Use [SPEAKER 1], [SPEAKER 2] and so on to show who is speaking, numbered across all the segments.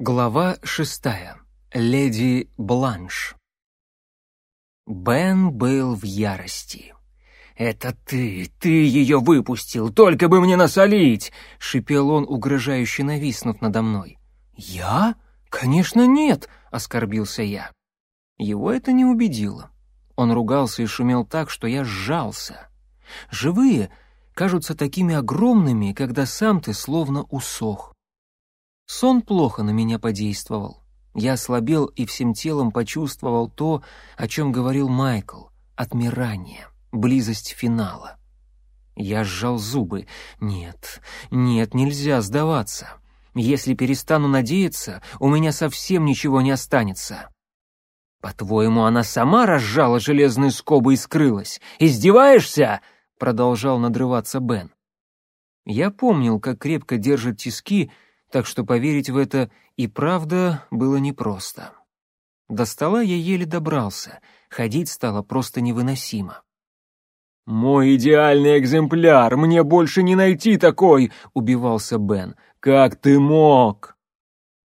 [SPEAKER 1] Глава шестая. Леди Бланш. Бен был в ярости. «Это ты, ты ее выпустил, только бы мне насолить!» — шипел он, угрожающе нависнув надо мной. «Я? Конечно, нет!» — оскорбился я. Его это не убедило. Он ругался и шумел так, что я сжался. Живые кажутся такими огромными, когда сам ты словно усох. Сон плохо на меня подействовал. Я ослабел и всем телом почувствовал то, о чем говорил Майкл — отмирание, близость финала. Я сжал зубы. Нет, нет, нельзя сдаваться. Если перестану надеяться, у меня совсем ничего не останется. «По-твоему, она сама разжала железные скобы и скрылась? Издеваешься?» — продолжал надрываться Бен. Я помнил, как крепко держит тиски, так что поверить в это и правда было непросто. До стола я еле добрался, ходить стало просто невыносимо. «Мой идеальный экземпляр! Мне больше не найти такой!» — убивался Бен. «Как ты мог?»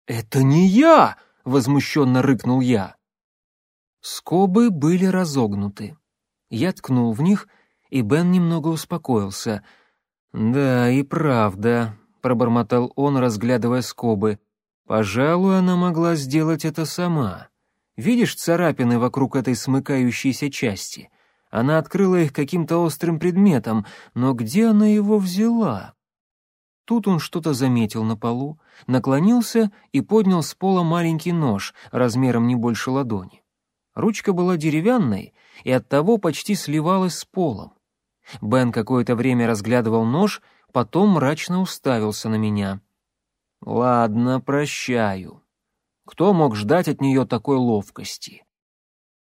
[SPEAKER 1] «Это не я!» — возмущенно рыкнул я. Скобы были разогнуты. Я ткнул в них, и Бен немного успокоился. «Да, и правда, — пробормотал он, разглядывая скобы. «Пожалуй, она могла сделать это сама. Видишь царапины вокруг этой смыкающейся части? Она открыла их каким-то острым предметом, но где она его взяла?» Тут он что-то заметил на полу, наклонился и поднял с пола маленький нож размером не больше ладони. Ручка была деревянной и оттого почти сливалась с полом. Бен какое-то время разглядывал нож, потом мрачно уставился на меня. «Ладно, прощаю. Кто мог ждать от нее такой ловкости?»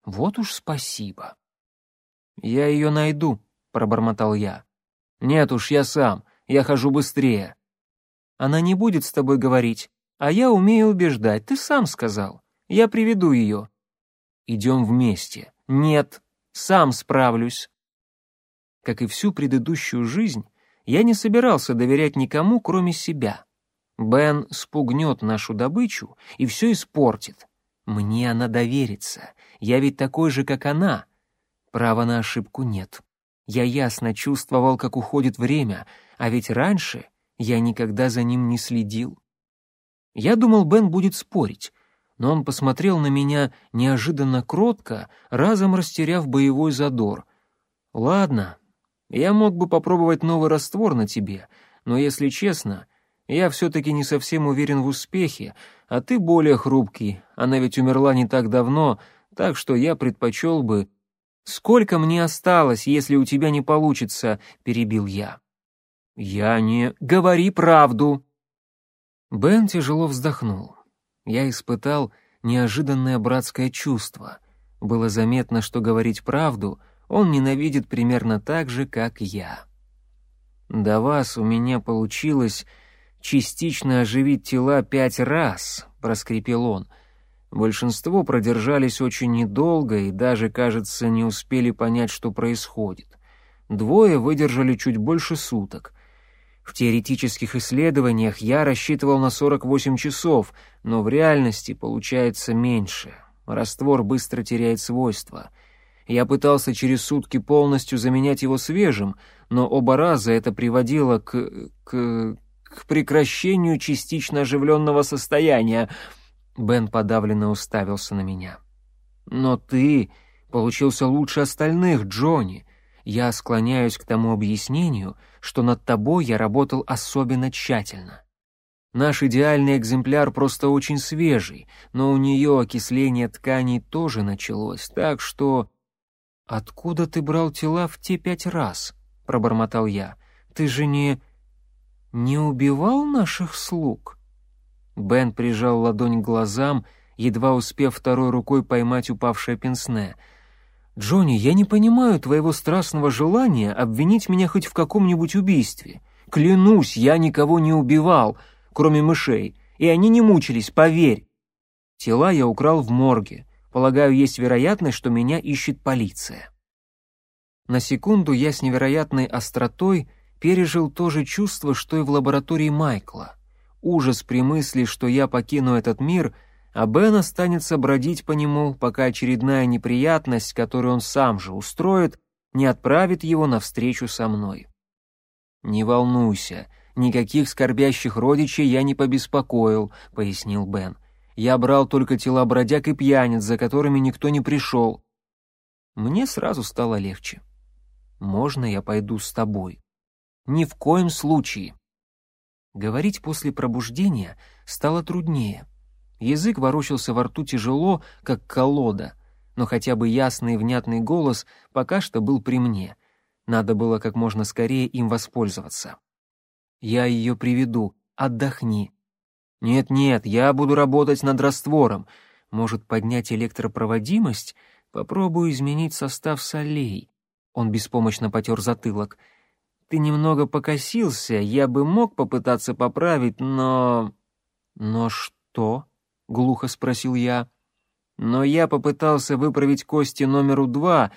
[SPEAKER 1] «Вот уж спасибо». «Я ее найду», — пробормотал я. «Нет уж, я сам, я хожу быстрее». «Она не будет с тобой говорить, а я умею убеждать, ты сам сказал. Я приведу ее». «Идем вместе». «Нет, сам справлюсь». Как и всю предыдущую жизнь, я не собирался доверять никому, кроме себя. Бен спугнет нашу добычу и все испортит. Мне она доверится. Я ведь такой же, как она. Права на ошибку нет. Я ясно чувствовал, как уходит время, а ведь раньше я никогда за ним не следил. Я думал, Бен будет спорить, но он посмотрел на меня неожиданно кротко, разом растеряв боевой задор. «Ладно, я мог бы попробовать новый раствор на тебе, но, если честно, я все-таки не совсем уверен в успехе, а ты более хрупкий, она ведь умерла не так давно, так что я предпочел бы... «Сколько мне осталось, если у тебя не получится?» — перебил я. «Я не... Говори правду!» Бен тяжело вздохнул. Я испытал неожиданное братское чувство. Было заметно, что говорить правду — он ненавидит примерно так же, как я. До вас у меня получилось частично оживить тела пять раз, проскрипел он. Большинство продержались очень недолго и даже, кажется, не успели понять, что происходит. Двое выдержали чуть больше суток. В теоретических исследованиях я рассчитывал на 48 часов, но в реальности получается меньше. Раствор быстро теряет свойства — я пытался через сутки полностью заменять его свежим, но оба раза это приводило к... к... к прекращению частично оживленного состояния. Бен подавленно уставился на меня. «Но ты получился лучше остальных, Джонни. Я склоняюсь к тому объяснению, что над тобой я работал особенно тщательно. Наш идеальный экземпляр просто очень свежий, но у нее окисление тканей тоже началось, так что...» «Откуда ты брал тела в те пять раз?» — пробормотал я. «Ты же не... не убивал наших слуг?» Бен прижал ладонь к глазам, едва успев второй рукой поймать упавшее пенсне. «Джонни, я не понимаю твоего страстного желания обвинить меня хоть в каком-нибудь убийстве. Клянусь, я никого не убивал, кроме мышей, и они не мучились, поверь. Тела я украл в морге. Полагаю, есть вероятность, что меня ищет полиция. На секунду я с невероятной остротой пережил то же чувство, что и в лаборатории Майкла. ужас при мысли, что я покину этот мир, а Бен останется бродить по нему, пока очередная неприятность, которую он сам же устроит, не отправит его навстречу со мной. «Не волнуйся, никаких скорбящих родичей я не побеспокоил», — пояснил Бен. «Я брал только тела бродяг и пьяниц, за которыми никто не пришел». Мне сразу стало легче. «Можно я пойду с тобой?» «Ни в коем случае». Говорить после пробуждения стало труднее. Язык ворочался во рту тяжело, как колода, но хотя бы ясный и внятный голос пока что был при мне. Надо было как можно скорее им воспользоваться. «Я ее приведу. Отдохни». «Нет-нет, я буду работать над раствором. Может, поднять электропроводимость? Попробую изменить состав солей». Он беспомощно потер затылок. «Ты немного покосился, я бы мог попытаться поправить, но...» «Но что?» — глухо спросил я. «Но я попытался выправить кости номеру два,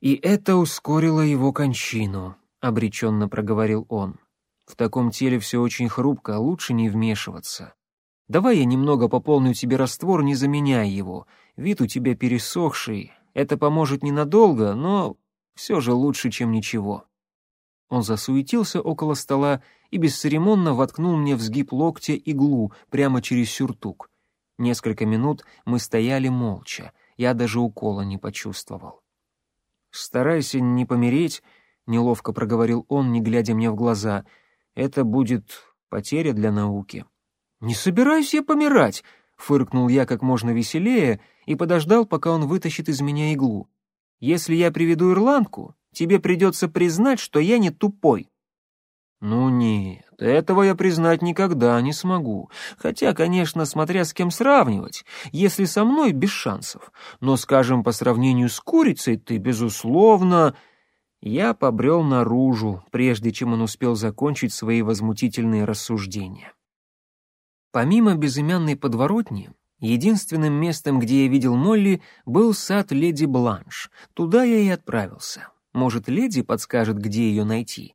[SPEAKER 1] и это ускорило его кончину», — обреченно проговорил он. «В таком теле все очень хрупко, лучше не вмешиваться. Давай я немного пополню тебе раствор, не заменяя его. Вид у тебя пересохший. Это поможет ненадолго, но все же лучше, чем ничего». Он засуетился около стола и бесцеремонно воткнул мне в сгиб локтя иглу прямо через сюртук. Несколько минут мы стояли молча, я даже укола не почувствовал. «Старайся не помереть», — неловко проговорил он, не глядя мне в глаза. «Это будет потеря для науки». «Не собираюсь я помирать», — фыркнул я как можно веселее и подождал, пока он вытащит из меня иглу. «Если я приведу ирландку, тебе придется признать, что я не тупой». «Ну нет, этого я признать никогда не смогу. Хотя, конечно, смотря с кем сравнивать. Если со мной, без шансов. Но, скажем, по сравнению с курицей, ты, безусловно...» Я побрел наружу, прежде чем он успел закончить свои возмутительные рассуждения. Помимо безымянной подворотни, единственным местом, где я видел Молли, был сад леди Бланш. Туда я и отправился. Может, леди подскажет, где ее найти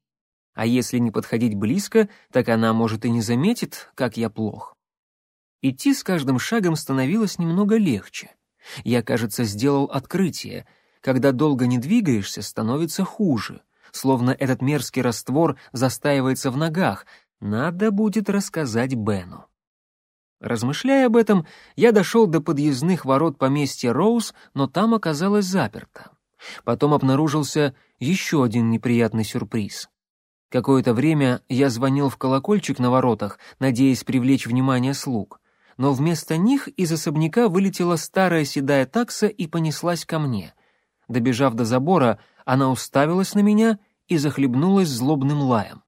[SPEAKER 1] а если не подходить близко, так она, может, и не заметит, как я плох. Идти с каждым шагом становилось немного легче. Я, кажется, сделал открытие. Когда долго не двигаешься, становится хуже. Словно этот мерзкий раствор застаивается в ногах. Надо будет рассказать Бену. Размышляя об этом, я дошел до подъездных ворот поместья Роуз, но там оказалось заперто. Потом обнаружился еще один неприятный сюрприз. Какое-то время я звонил в колокольчик на воротах, надеясь привлечь внимание слуг, но вместо них из особняка вылетела старая седая такса и понеслась ко мне. Добежав до забора, она уставилась на меня и захлебнулась злобным лаем.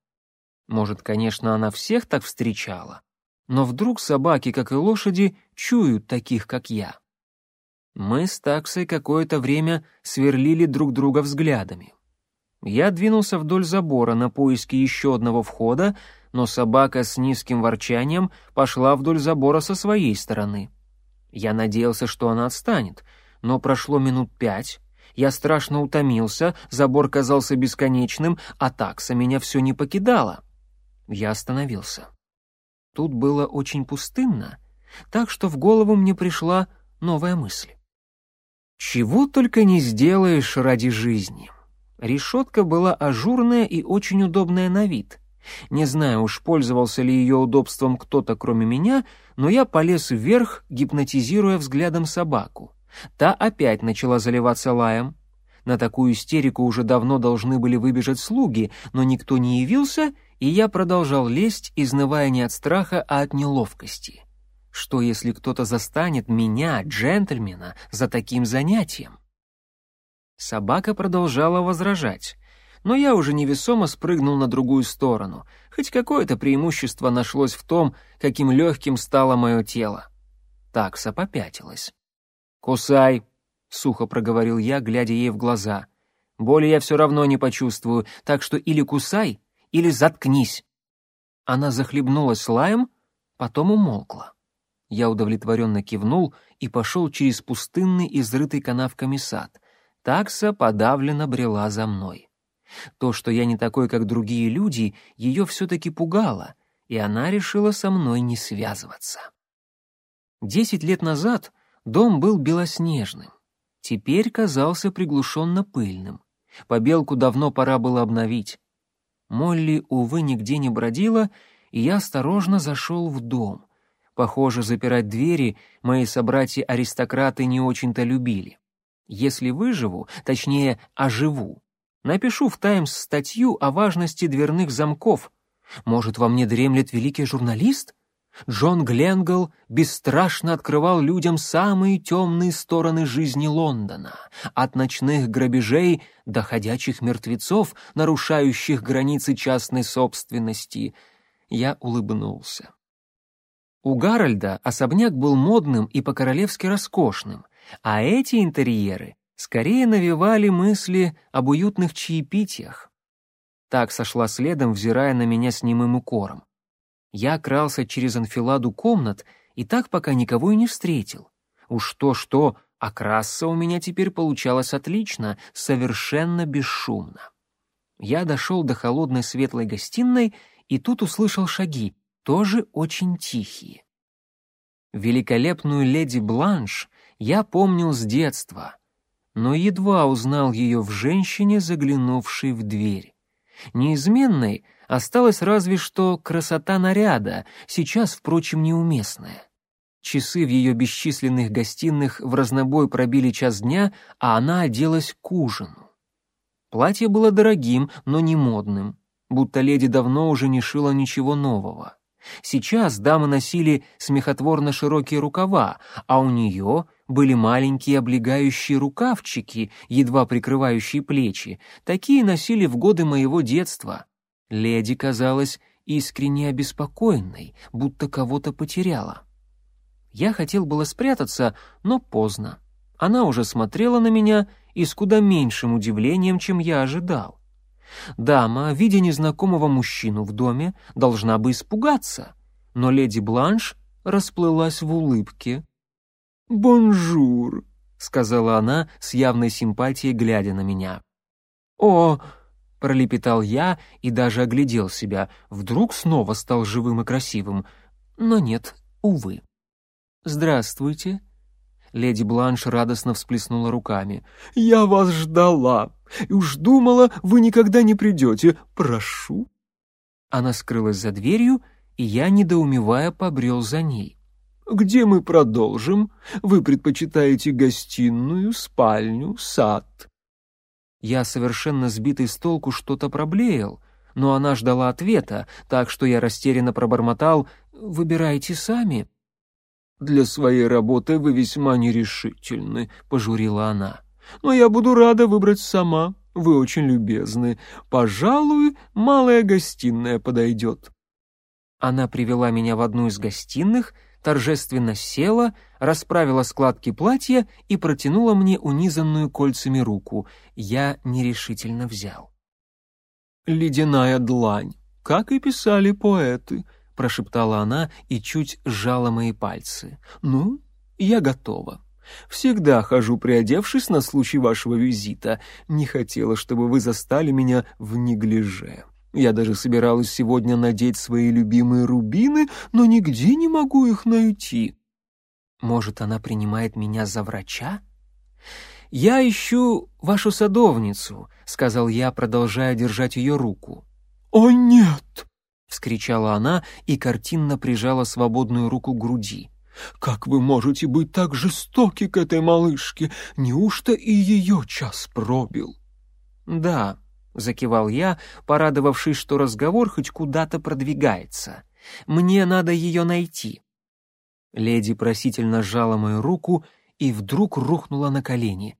[SPEAKER 1] Может, конечно, она всех так встречала, но вдруг собаки, как и лошади, чуют таких, как я. Мы с таксой какое-то время сверлили друг друга взглядами. Я двинулся вдоль забора на поиски еще одного входа, но собака с низким ворчанием пошла вдоль забора со своей стороны. Я надеялся, что она отстанет, но прошло минут пять, я страшно утомился, забор казался бесконечным, а такса меня все не покидала. Я остановился. Тут было очень пустынно, так что в голову мне пришла новая мысль. Чего только не сделаешь ради жизни. Решетка была ажурная и очень удобная на вид. Не знаю уж, пользовался ли ее удобством кто-то кроме меня, но я полез вверх, гипнотизируя взглядом собаку. Та опять начала заливаться лаем. На такую истерику уже давно должны были выбежать слуги, но никто не явился, и я продолжал лезть, изнывая не от страха, а от неловкости. Что если кто-то застанет меня, джентльмена, за таким занятием? Собака продолжала возражать, но я уже невесомо спрыгнул на другую сторону, хоть какое-то преимущество нашлось в том, каким легким стало мое тело. Такса попятилась. «Кусай», — сухо проговорил я, глядя ей в глаза. «Боли я все равно не почувствую, так что или кусай, или заткнись». Она захлебнулась лаем, потом умолкла. Я удовлетворенно кивнул и пошел через пустынный, изрытый канавками сад — Такса подавленно брела за мной. То, что я не такой, как другие люди, ее все-таки пугало, и она решила со мной не связываться. Десять лет назад дом был белоснежным, теперь казался приглушенно пыльным. Побелку давно пора было обновить. Молли, увы, нигде не бродила, и я осторожно зашел в дом. Похоже, запирать двери мои собратья-аристократы не очень-то любили. Если выживу, точнее, оживу, напишу в «Таймс» статью о важности дверных замков. Может, во мне дремлет великий журналист? Джон Гленгл бесстрашно открывал людям самые темные стороны жизни Лондона, от ночных грабежей до ходячих мертвецов, нарушающих границы частной собственности. Я улыбнулся. У Гарольда особняк был модным и по-королевски роскошным, а эти интерьеры скорее навевали мысли об уютных чаепитиях. Так сошла следом, взирая на меня с немым укором. Я крался через анфиладу комнат и так пока никого и не встретил. Уж то-что, а краса у меня теперь получалось отлично, совершенно бесшумно. Я дошел до холодной светлой гостиной и тут услышал шаги, тоже очень тихие. Великолепную леди Бланш я помнил с детства, но едва узнал ее в женщине, заглянувшей в дверь. Неизменной — Осталась разве что красота наряда, сейчас, впрочем, неуместная. Часы в ее бесчисленных гостиных в разнобой пробили час дня, а она оделась к ужину. Платье было дорогим, но не модным, будто леди давно уже не шила ничего нового. Сейчас дамы носили смехотворно широкие рукава, а у нее были маленькие облегающие рукавчики, едва прикрывающие плечи. Такие носили в годы моего детства. Леди казалась искренне обеспокоенной, будто кого-то потеряла. Я хотел было спрятаться, но поздно. Она уже смотрела на меня и с куда меньшим удивлением, чем я ожидал. Дама, видя незнакомого мужчину в доме, должна бы испугаться, но леди Бланш расплылась в улыбке. «Bonjour», — сказала она с явной симпатией, глядя на меня. «О, Пролепетал я и даже оглядел себя. Вдруг снова стал живым и красивым. Но нет, увы. «Здравствуйте». Леди Бланш радостно всплеснула руками. «Я вас ждала и уж думала, вы никогда не придете. Прошу». Она скрылась за дверью, и я, недоумевая, побрел за ней. «Где мы продолжим? Вы предпочитаете гостиную, спальню, сад?» Я, совершенно сбитый с толку, что-то проблеял, но она ждала ответа, так что я растерянно пробормотал «Выбирайте сами». «Для своей работы вы весьма нерешительны», — пожурила она. «Но я буду рада выбрать сама. Вы очень любезны. Пожалуй, малая гостиная подойдет». Она привела меня в одну из гостиных — торжественно села, расправила складки платья и протянула мне унизанную кольцами руку. Я нерешительно взял. «Ледяная длань, как и писали поэты», — прошептала она и чуть сжала мои пальцы. «Ну, я готова. Всегда хожу приодевшись на случай вашего визита. Не хотела, чтобы вы застали меня в неглиже». Я даже собиралась сегодня надеть свои любимые рубины, но нигде не могу их найти. Может, она принимает меня за врача? Я ищу вашу садовницу, сказал я, продолжая держать ее руку. О нет! вскричала она и картинно прижала свободную руку к груди. Как вы можете быть так жестоки к этой малышке? Неужто и ее час пробил? Да, — закивал я, порадовавшись, что разговор хоть куда-то продвигается. «Мне надо ее найти». Леди просительно сжала мою руку и вдруг рухнула на колени.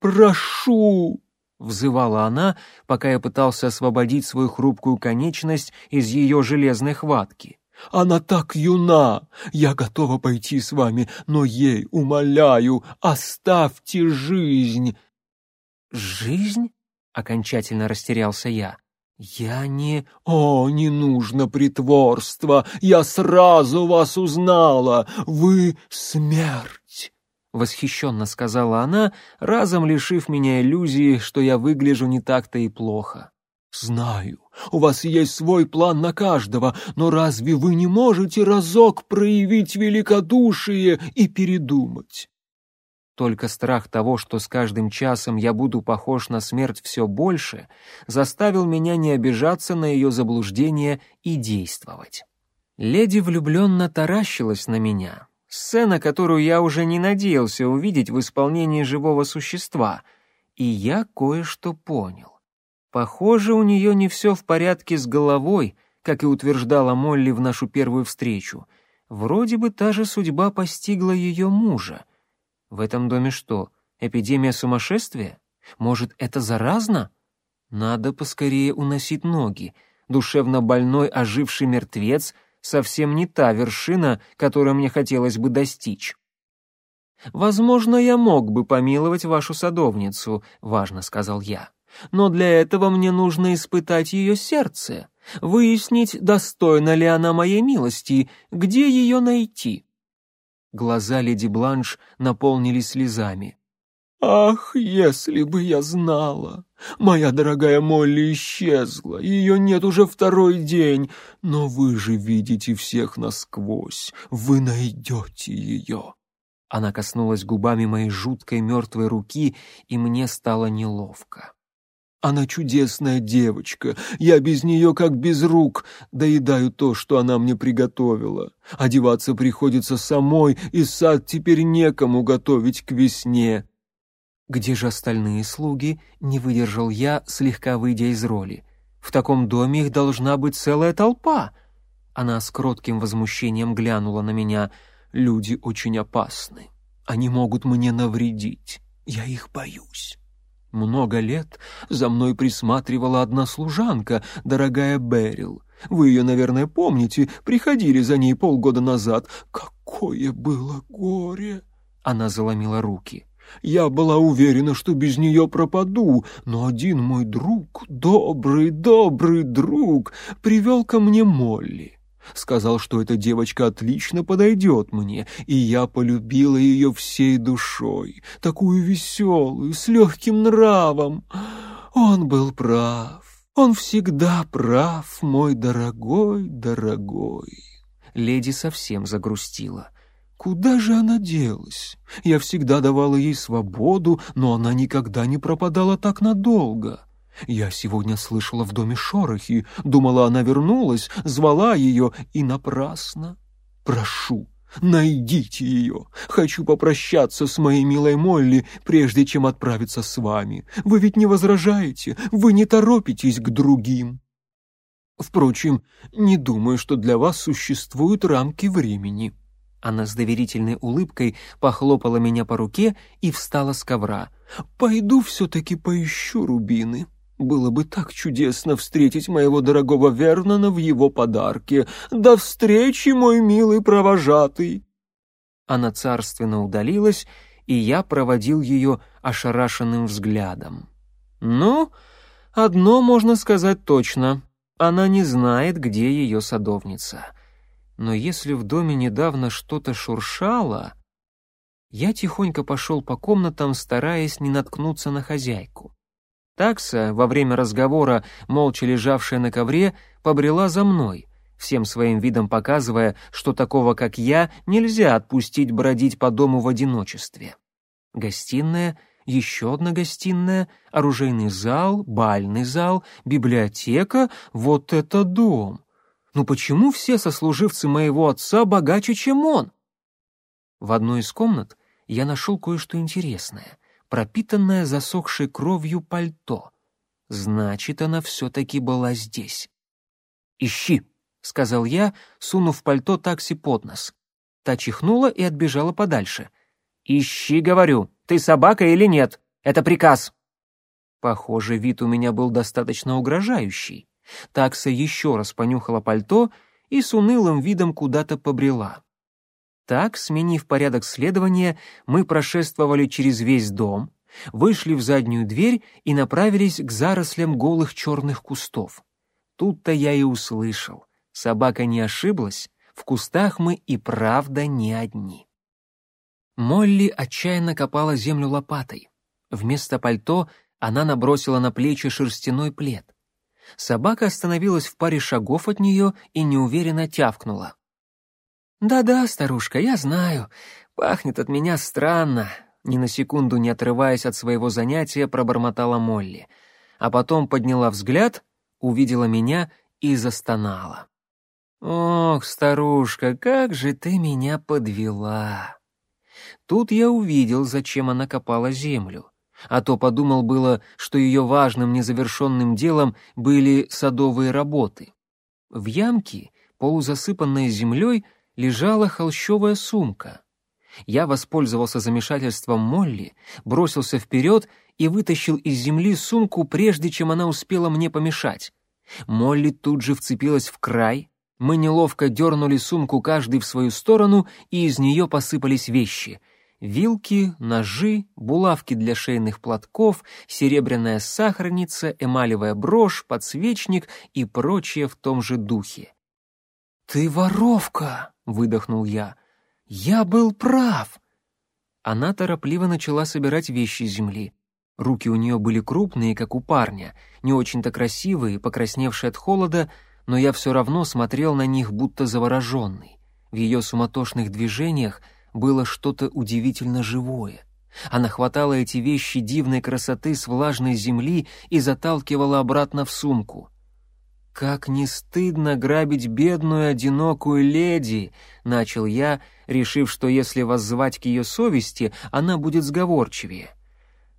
[SPEAKER 1] «Прошу!» — взывала она, пока я пытался освободить свою хрупкую конечность из ее железной хватки. «Она так юна! Я готова пойти с вами, но ей, умоляю, оставьте жизнь!» «Жизнь?» Окончательно растерялся я. «Я не...» «О, не нужно притворства! Я сразу вас узнала! Вы смерть!» Восхищенно сказала она, разом лишив меня иллюзии, что я выгляжу не так-то и плохо. «Знаю,
[SPEAKER 2] У вас есть свой план на каждого, но разве вы не можете разок проявить великодушие и передумать?
[SPEAKER 1] Только страх того, что с каждым часом я буду похож на смерть все больше, заставил меня не обижаться на ее заблуждение и действовать. Леди влюбленно таращилась на меня. Сцена, которую я уже не надеялся увидеть в исполнении живого существа. И я кое-что понял. Похоже, у нее не все в порядке с головой, как и утверждала Молли в нашу первую встречу. Вроде бы та же судьба постигла ее мужа — в этом доме что, эпидемия сумасшествия? Может, это заразно? Надо поскорее уносить ноги. Душевно больной оживший мертвец совсем не та вершина, которой мне хотелось бы достичь. «Возможно, я мог бы помиловать вашу садовницу», — важно сказал я. «Но для этого мне нужно испытать ее сердце, выяснить, достойна ли она моей милости, где ее найти». Глаза леди Бланш наполнились слезами.
[SPEAKER 2] «Ах, если бы я знала! Моя дорогая Молли исчезла, ее нет уже второй день, но вы же видите всех насквозь, вы найдете ее!»
[SPEAKER 1] Она коснулась губами моей жуткой мертвой руки, и мне стало неловко.
[SPEAKER 2] Она чудесная девочка, я без нее как без рук, доедаю то, что она мне приготовила. Одеваться приходится самой, и сад теперь некому готовить к весне».
[SPEAKER 1] «Где же остальные слуги?» — не выдержал я, слегка выйдя из роли. «В таком доме их должна быть целая толпа!» Она с кротким возмущением глянула на меня. «Люди очень опасны. Они могут мне навредить. Я их боюсь». Много лет за мной присматривала одна служанка, дорогая Берил. Вы ее, наверное, помните, приходили за ней полгода назад. Какое было горе!» Она заломила руки. «Я была уверена, что без нее пропаду, но один мой друг, добрый, добрый друг, привел ко мне Молли. Сказал, что эта девочка отлично подойдет мне, и я полюбила ее всей душой, такую веселую, с легким нравом. Он был прав. Он всегда прав, мой дорогой, дорогой. Леди совсем загрустила. Куда же она делась? Я всегда давала ей свободу, но она никогда не пропадала так надолго. Я сегодня слышала в доме шорохи, думала, она вернулась, звала ее, и напрасно. Прошу, найдите ее. Хочу попрощаться с моей милой Молли, прежде чем отправиться с вами. Вы ведь не возражаете, вы не торопитесь к другим. Впрочем, не думаю, что для вас существуют рамки времени». Она с доверительной улыбкой похлопала меня по руке и встала с ковра. «Пойду все-таки поищу рубины». Было бы так чудесно встретить моего дорогого Вернона в его подарке. До встречи, мой милый провожатый!» Она царственно удалилась, и я проводил ее ошарашенным взглядом. «Ну, одно можно сказать точно. Она не знает, где ее садовница. Но если в доме недавно что-то шуршало...» Я тихонько пошел по комнатам, стараясь не наткнуться на хозяйку. Такса, во время разговора, молча лежавшая на ковре, побрела за мной, всем своим видом показывая, что такого, как я, нельзя отпустить бродить по дому в одиночестве. Гостиная, еще одна гостиная, оружейный зал, бальный зал, библиотека — вот это дом! Ну почему все сослуживцы моего отца богаче, чем он? В одной из комнат я нашел кое-что интересное пропитанное засохшей кровью пальто. Значит, она все-таки была здесь. «Ищи», — сказал я, сунув пальто такси под нос. Та чихнула и отбежала подальше. «Ищи, говорю, ты собака или нет? Это приказ». Похоже, вид у меня был достаточно угрожающий. Такса еще раз понюхала пальто и с унылым видом куда-то побрела. Так, сменив порядок следования, мы прошествовали через весь дом, вышли в заднюю дверь и направились к зарослям голых черных кустов. Тут-то я и услышал. Собака не ошиблась, в кустах мы и правда не одни. Молли отчаянно копала землю лопатой. Вместо пальто она набросила на плечи шерстяной плед. Собака остановилась в паре шагов от нее и неуверенно тявкнула. «Да-да, старушка, я знаю. Пахнет от меня странно», — ни на секунду не отрываясь от своего занятия, пробормотала Молли. А потом подняла взгляд, увидела меня и застонала. «Ох, старушка, как же ты меня подвела!» Тут я увидел, зачем она копала землю. А то подумал было, что ее важным незавершенным делом были садовые работы. В ямке, полузасыпанной землей, лежала холщовая сумка. Я воспользовался замешательством Молли, бросился вперед и вытащил из земли сумку, прежде чем она успела мне помешать. Молли тут же вцепилась в край, мы неловко дернули сумку каждый в свою сторону, и из нее посыпались вещи — Вилки, ножи, булавки для шейных платков, серебряная сахарница, эмалевая брошь, подсвечник и прочее в том же духе. «Ты воровка!» — выдохнул я. «Я был прав!» Она торопливо начала собирать вещи с земли. Руки у нее были крупные, как у парня, не очень-то красивые, покрасневшие от холода, но я все равно смотрел на них, будто завороженный. В ее суматошных движениях было что-то удивительно живое. Она хватала эти вещи дивной красоты с влажной земли и заталкивала обратно в сумку. «Как не стыдно грабить бедную одинокую леди!» — начал я, решив, что если воззвать к ее совести, она будет сговорчивее.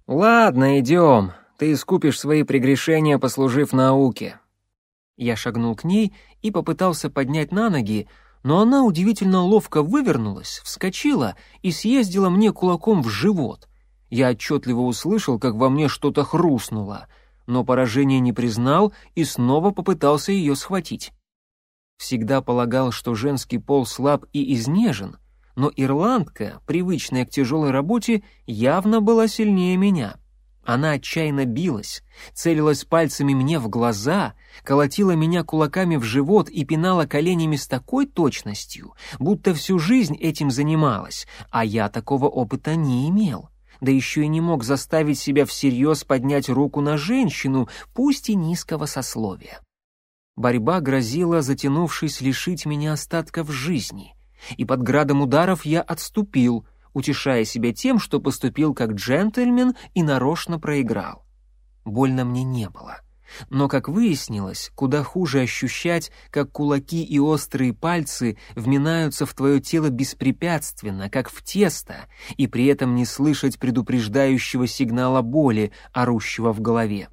[SPEAKER 1] «Ладно, идем. Ты искупишь свои прегрешения, послужив науке». Я шагнул к ней и попытался поднять на ноги, но она удивительно ловко вывернулась, вскочила и съездила мне кулаком в живот. Я отчетливо услышал, как во мне что-то хрустнуло, но поражение не признал и снова попытался ее схватить. Всегда полагал, что женский пол слаб и изнежен, но ирландка, привычная к тяжелой работе, явно была сильнее меня. Она отчаянно билась, целилась пальцами мне в глаза, колотила меня кулаками в живот и пинала коленями с такой точностью, будто всю жизнь этим занималась, а я такого опыта не имел. Да еще и не мог заставить себя всерьез поднять руку на женщину, пусть и низкого сословия. Борьба грозила, затянувшись, лишить меня остатков жизни, и под градом ударов я отступил — утешая себя тем, что поступил как джентльмен и нарочно проиграл. Больно мне не было. Но, как выяснилось, куда хуже ощущать, как кулаки и острые пальцы вминаются в твое тело беспрепятственно, как в тесто, и при этом не слышать предупреждающего сигнала боли, орущего в голове.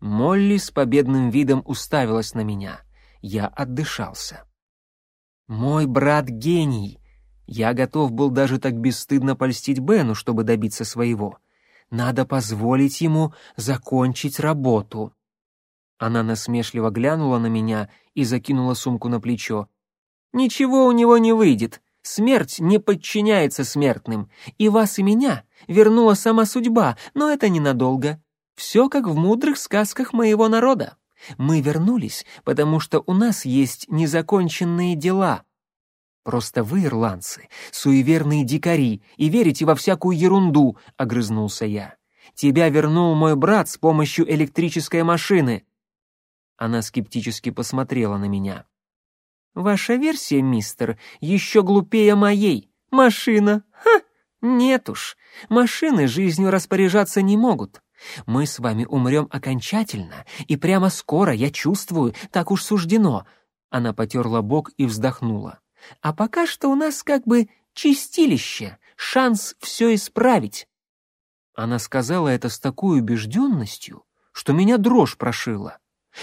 [SPEAKER 1] Молли с победным видом уставилась на меня. Я отдышался. «Мой брат гений», я готов был даже так бесстыдно польстить Бену, чтобы добиться своего. Надо позволить ему закончить работу. Она насмешливо глянула на меня и закинула сумку на плечо. «Ничего у него не выйдет. Смерть не подчиняется смертным. И вас, и меня вернула сама судьба, но это ненадолго. Все как в мудрых сказках моего народа. Мы вернулись, потому что у нас есть незаконченные дела, «Просто вы, ирландцы, суеверные дикари и верите во всякую ерунду», — огрызнулся я. «Тебя вернул мой брат с помощью электрической машины». Она скептически посмотрела на меня. «Ваша версия, мистер, еще глупее моей. Машина? Ха! Нет уж, машины жизнью распоряжаться не могут. Мы с вами умрем окончательно, и прямо скоро, я чувствую, так уж суждено». Она потерла бок и вздохнула. А пока что у нас как бы чистилище, шанс все исправить. Она сказала это с такой убежденностью, что меня дрожь прошила.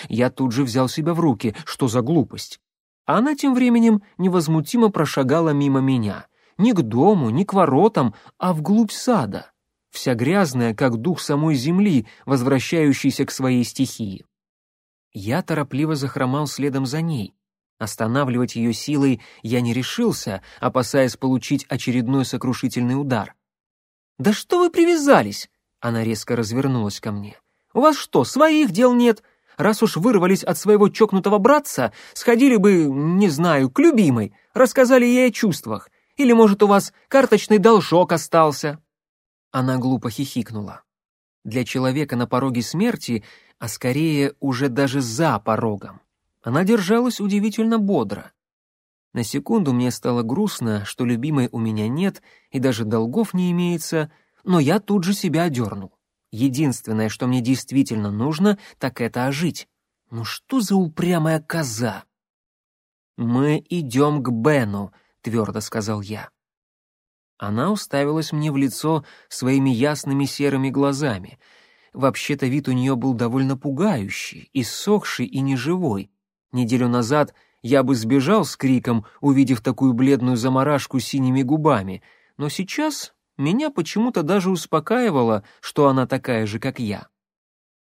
[SPEAKER 1] Я тут же взял себя в руки, что за глупость. Она тем временем невозмутимо прошагала мимо меня. Не к дому, не к воротам, а вглубь сада. Вся грязная, как дух самой земли, возвращающийся к своей стихии. Я торопливо захромал следом за ней, Останавливать ее силой я не решился, опасаясь получить очередной сокрушительный удар. «Да что вы привязались?» Она резко развернулась ко мне. «У вас что, своих дел нет? Раз уж вырвались от своего чокнутого братца, сходили бы, не знаю, к любимой, рассказали ей о чувствах. Или, может, у вас карточный должок остался?» Она глупо хихикнула. Для человека на пороге смерти а скорее уже даже за порогом. Она держалась удивительно бодро. На секунду мне стало грустно, что любимой у меня нет и даже долгов не имеется, но я тут же себя одернул. Единственное, что мне действительно нужно, так это ожить. Ну что за упрямая коза? «Мы идем к Бену», — твердо сказал я. Она уставилась мне в лицо своими ясными серыми глазами. Вообще-то вид у нее был довольно пугающий, иссохший и неживой. Неделю назад я бы сбежал с криком, увидев такую бледную заморашку синими губами, но сейчас меня почему-то даже успокаивало, что она такая же, как я.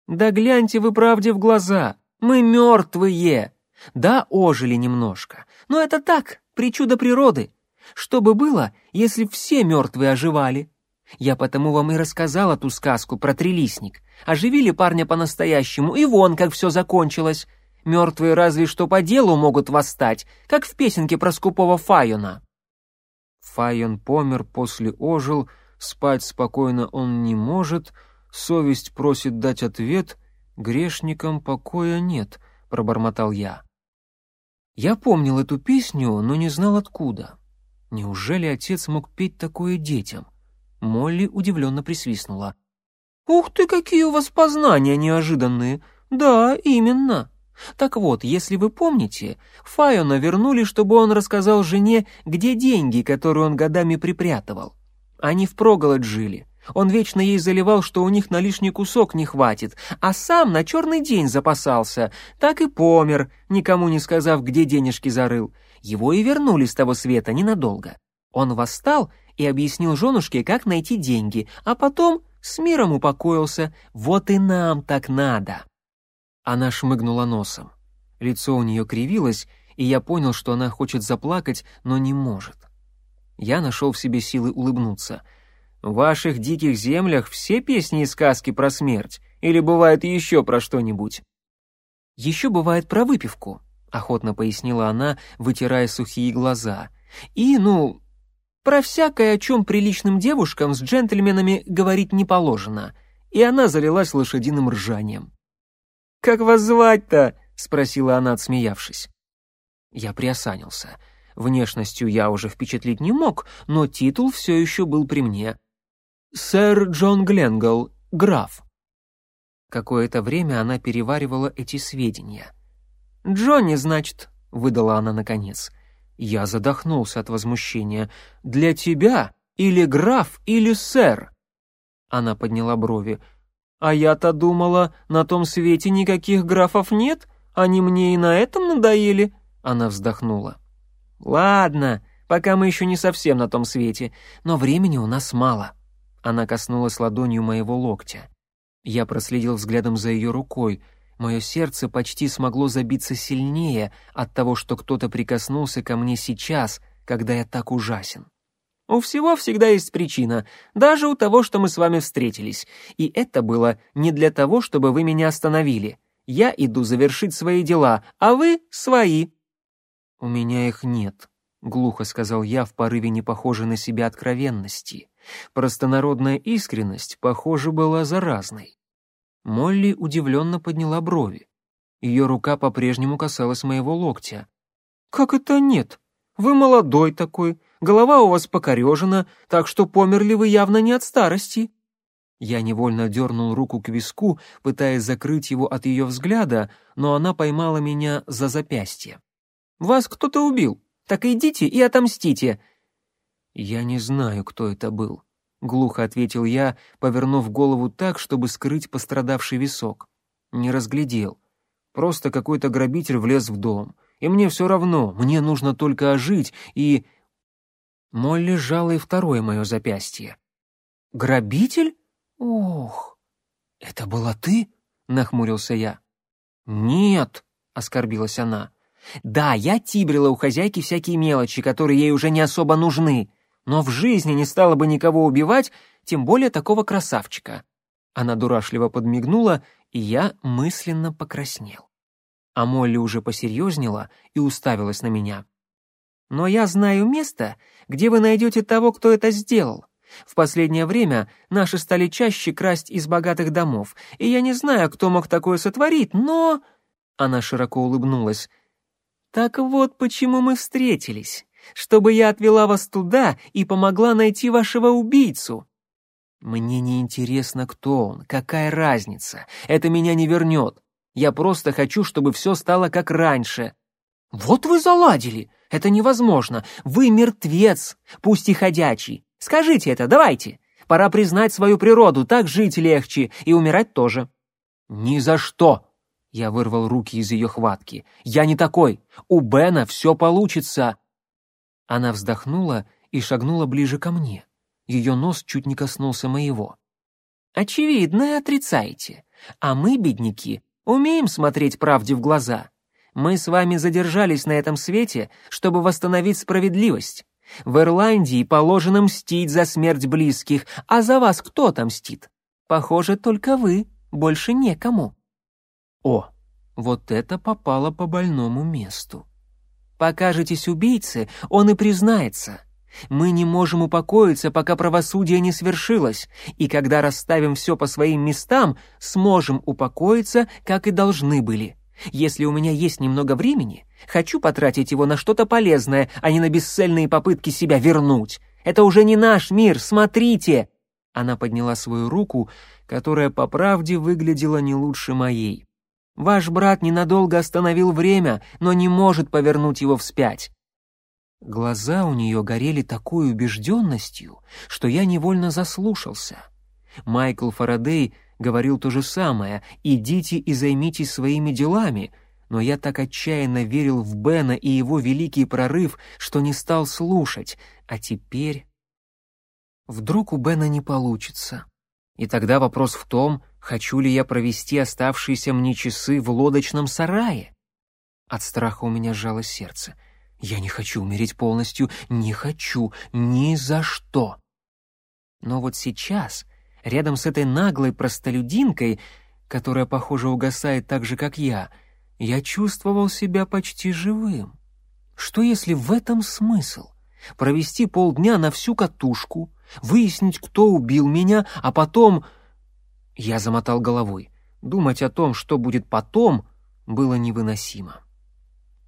[SPEAKER 1] «Да гляньте вы правде в глаза! Мы мертвые!» «Да, ожили немножко, но это так, причуда природы. Что бы было, если все мертвые оживали?» Я потому вам и рассказала ту сказку про трилистник. Оживили парня по-настоящему, и вон как все закончилось. Мертвые разве что по делу могут восстать, как в песенке про скупого Файона. Файон помер, после ожил, спать спокойно он не может, совесть просит дать ответ, грешникам покоя нет, пробормотал я. Я помнил эту песню, но не знал откуда. Неужели отец мог петь такое детям? Молли удивленно присвистнула. «Ух ты, какие у вас познания неожиданные! Да, именно!» Так вот, если вы помните, Файона вернули, чтобы он рассказал жене, где деньги, которые он годами припрятывал. Они впроголодь жили. Он вечно ей заливал, что у них на лишний кусок не хватит, а сам на черный день запасался. Так и помер, никому не сказав, где денежки зарыл. Его и вернули с того света ненадолго. Он восстал и объяснил женушке, как найти деньги, а потом с миром упокоился. Вот и нам так надо. Она шмыгнула носом. Лицо у нее кривилось, и я понял, что она хочет заплакать, но не может. Я нашел в себе силы улыбнуться. «В ваших диких землях все песни и сказки про смерть? Или бывает еще про что-нибудь?» «Еще бывает про выпивку», — охотно пояснила она, вытирая сухие глаза. «И, ну, про всякое, о чем приличным девушкам с джентльменами говорить не положено». И она залилась лошадиным ржанием. «Как вас звать-то?» — спросила она, отсмеявшись. Я приосанился. Внешностью я уже впечатлить не мог, но титул все еще был при мне. «Сэр Джон Гленгл, граф». Какое-то время она переваривала эти сведения. «Джонни, значит», — выдала она наконец. Я задохнулся от возмущения. «Для тебя или граф, или сэр?» Она подняла брови. А я-то думала, на том свете никаких графов нет, они мне и на этом надоели. Она вздохнула. Ладно, пока мы еще не совсем на том свете, но времени у нас мало. Она коснулась ладонью моего локтя. Я проследил взглядом за ее рукой. Мое сердце почти смогло забиться сильнее от того, что кто-то прикоснулся ко мне сейчас, когда я так ужасен. У всего всегда есть причина, даже у того, что мы с вами встретились. И это было не для того, чтобы вы меня остановили. Я иду завершить свои дела, а вы — свои». «У меня их нет», — глухо сказал я в порыве не похожей на себя откровенности. Простонародная искренность, похоже, была заразной. Молли удивленно подняла брови. Ее рука по-прежнему касалась моего локтя. «Как это нет? Вы молодой такой, голова у вас покорежена, так что померли вы явно не от старости». Я невольно дернул руку к виску, пытаясь закрыть его от ее взгляда, но она поймала меня за запястье. «Вас кто-то убил. Так идите и отомстите». «Я не знаю, кто это был», — глухо ответил я, повернув голову так, чтобы скрыть пострадавший висок. Не разглядел. Просто какой-то грабитель влез в дом. И мне все равно, мне нужно только ожить и... Молли сжала и второе мое запястье. «Грабитель? Ох, это была ты?» — нахмурился я. «Нет», — оскорбилась она. «Да, я тибрила у хозяйки всякие мелочи, которые ей уже не особо нужны, но в жизни не стала бы никого убивать, тем более такого красавчика». Она дурашливо подмигнула, и я мысленно покраснел. А Молли уже посерьезнела и уставилась на меня. Но я знаю место, где вы найдете того, кто это сделал. В последнее время наши стали чаще красть из богатых домов, и я не знаю, кто мог такое сотворить, но...» Она широко улыбнулась. «Так вот почему мы встретились, чтобы я отвела вас туда и помогла найти вашего убийцу». «Мне не интересно, кто он, какая разница, это меня не вернет. Я просто хочу, чтобы все стало как раньше». «Вот вы заладили! Это невозможно! Вы мертвец, пусть и ходячий. Скажите это, давайте. Пора признать свою природу, так жить легче и умирать тоже». «Ни за что!» Я вырвал руки из ее хватки. «Я не такой! У Бена все получится!» Она вздохнула и шагнула ближе ко мне. Ее нос чуть не коснулся моего. «Очевидно, отрицаете. А мы, бедняки, умеем смотреть правде в глаза. Мы с вами задержались на этом свете, чтобы восстановить справедливость. В Ирландии положено мстить за смерть близких, а за вас кто отомстит? Похоже, только вы, больше некому. О, вот это попало по больному месту. Покажетесь убийце, он и признается. Мы не можем упокоиться, пока правосудие не свершилось, и когда расставим все по своим местам, сможем упокоиться, как и должны были. Если у меня есть немного времени, хочу потратить его на что-то полезное, а не на бесцельные попытки себя вернуть. Это уже не наш мир, смотрите!» Она подняла свою руку, которая по правде выглядела не лучше моей. «Ваш брат ненадолго остановил время, но не может повернуть его вспять». Глаза у нее горели такой убежденностью, что я невольно заслушался. Майкл Фарадей говорил то же самое «идите и займитесь своими делами», но я так отчаянно верил в Бена и его великий прорыв, что не стал слушать, а теперь... Вдруг у Бена не получится. И тогда вопрос в том, хочу ли я провести оставшиеся мне часы в лодочном сарае. От страха у меня сжалось сердце. Я не хочу умереть полностью, не хочу, ни за что. Но вот сейчас Рядом с этой наглой простолюдинкой, которая, похоже, угасает так же, как я, я чувствовал себя почти живым. Что если в этом смысл? Провести полдня на всю катушку, выяснить, кто убил меня, а потом... Я замотал головой. Думать о том, что будет потом, было невыносимо.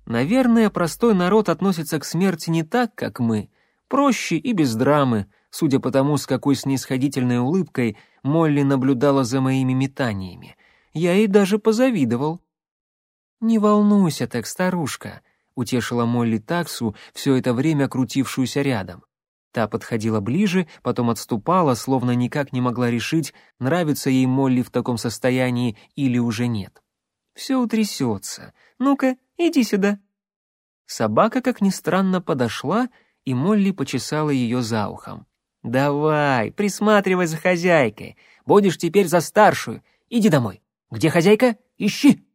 [SPEAKER 1] Наверное, простой народ относится к смерти не так, как мы, проще и без драмы, судя по тому, с какой снисходительной улыбкой Молли наблюдала за моими метаниями. Я ей даже позавидовал. «Не волнуйся так, старушка», — утешила Молли таксу, все это время крутившуюся рядом. Та подходила ближе, потом отступала, словно никак не могла решить, нравится ей Молли в таком состоянии или уже нет. «Все утрясется. Ну-ка, иди сюда». Собака, как ни странно, подошла, и Молли почесала ее за ухом. «Давай, присматривай за хозяйкой. Будешь теперь за старшую. Иди домой. Где хозяйка? Ищи!»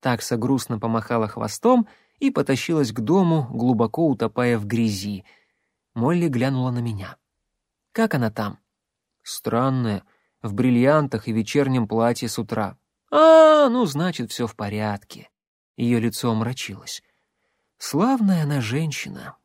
[SPEAKER 1] Такса грустно помахала хвостом и потащилась к дому, глубоко утопая в грязи. Молли глянула на меня. «Как она там?» «Странная, в бриллиантах и вечернем платье с утра». «А, ну, значит, все в порядке». Ее лицо омрачилось. «Славная она женщина.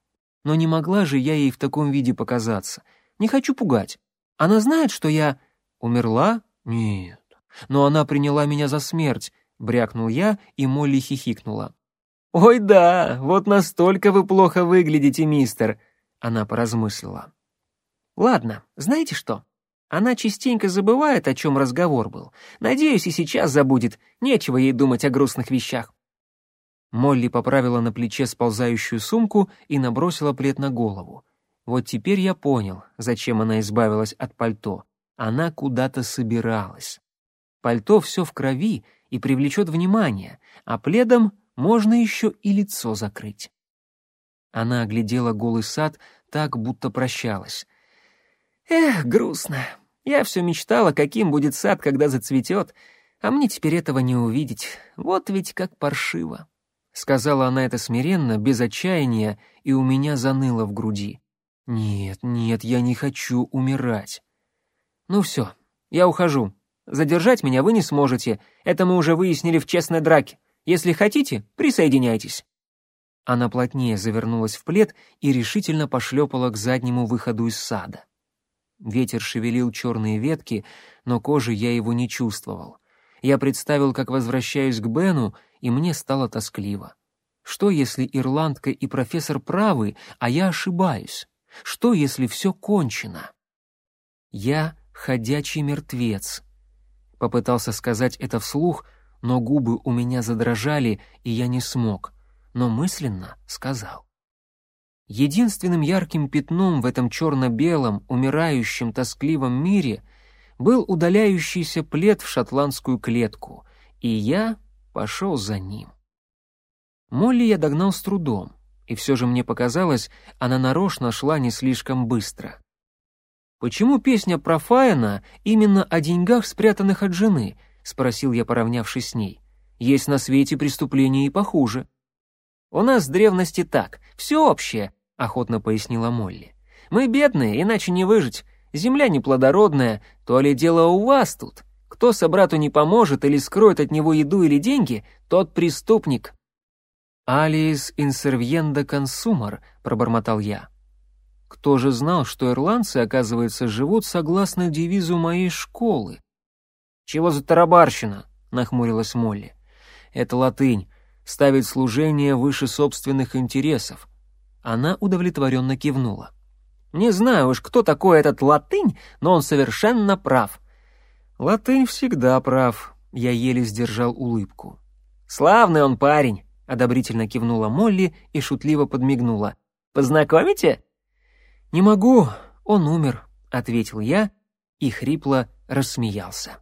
[SPEAKER 1] Но не могла же я ей в таком виде показаться». Не хочу пугать. Она знает, что я умерла? Нет. Но она приняла меня за смерть, брякнул я, и Молли хихикнула. Ой, да, вот настолько вы плохо выглядите, мистер, она поразмыслила. Ладно, знаете что? Она частенько забывает, о чем разговор был. Надеюсь, и сейчас забудет. Нечего ей думать о грустных вещах. Молли поправила на плече сползающую сумку и набросила плед на голову. Вот теперь я понял, зачем она избавилась от пальто. Она куда-то собиралась. Пальто все в крови и привлечет внимание, а пледом можно еще и лицо закрыть. Она оглядела голый сад так, будто прощалась. «Эх, грустно. Я все мечтала, каким будет сад, когда зацветет, а мне теперь этого не увидеть. Вот ведь как паршиво». Сказала она это смиренно, без отчаяния, и у меня заныло в груди. «Нет, нет, я не хочу умирать». «Ну все, я ухожу. Задержать меня вы не сможете, это мы уже выяснили в честной драке. Если хотите, присоединяйтесь». Она плотнее завернулась в плед и решительно пошлепала к заднему выходу из сада. Ветер шевелил черные ветки, но кожи я его не чувствовал. Я представил, как возвращаюсь к Бену, и мне стало тоскливо. Что, если ирландка и профессор правы, а я ошибаюсь? Что, если все кончено? Я ходячий мертвец. Попытался сказать это вслух, но губы у меня задрожали, и я не смог, но мысленно сказал. Единственным ярким пятном в этом черно-белом, умирающем, тоскливом мире был удаляющийся плед в шотландскую клетку, и я пошел за ним. Молли я догнал с трудом, и все же мне показалось, она нарочно шла не слишком быстро. «Почему песня про Фаина именно о деньгах, спрятанных от жены?» — спросил я, поравнявшись с ней. «Есть на свете преступления и похуже». «У нас в древности так, все общее», — охотно пояснила Молли. «Мы бедные, иначе не выжить. Земля неплодородная, то ли дело у вас тут. Кто собрату не поможет или скроет от него еду или деньги, тот преступник». «Алис инсервьенда консумар», — пробормотал я. Кто же знал, что ирландцы, оказывается, живут согласно девизу моей школы? «Чего за тарабарщина?» — нахмурилась Молли. «Это латынь. Ставить служение выше собственных интересов». Она удовлетворенно кивнула. «Не знаю уж, кто такой этот латынь, но он совершенно прав». «Латынь всегда прав», — я еле сдержал улыбку. «Славный он парень», — одобрительно кивнула Молли и шутливо подмигнула. «Познакомите?» «Не могу, он умер», — ответил я и хрипло рассмеялся.